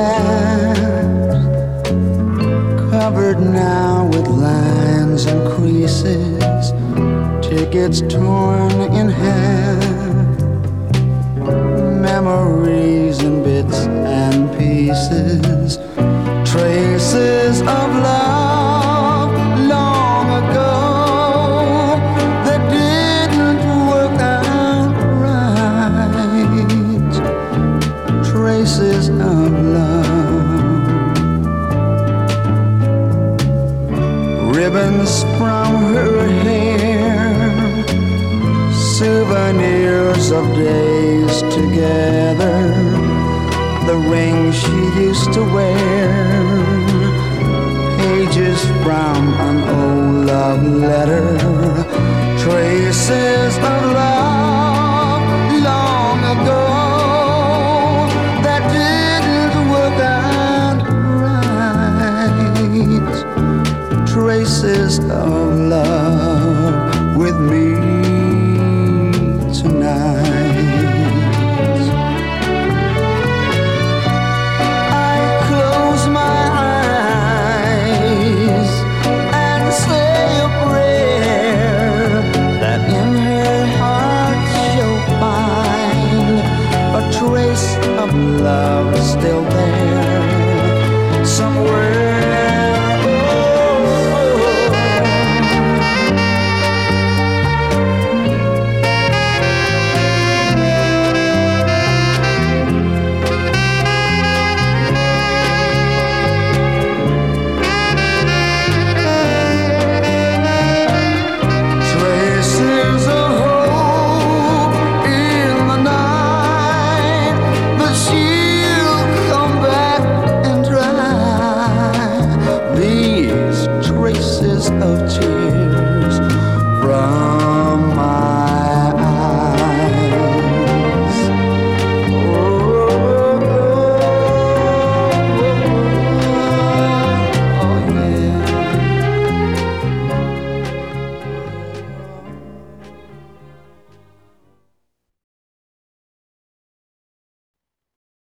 past, covered now with lines and creases, tickets torn in half. Ribbons from her hair, souvenirs of days together, the ring she used to wear, pages from an old love letter, traces traces of love with me tonight. I close my eyes and say a prayer that in her heart she'll find a trace of love still there somewhere.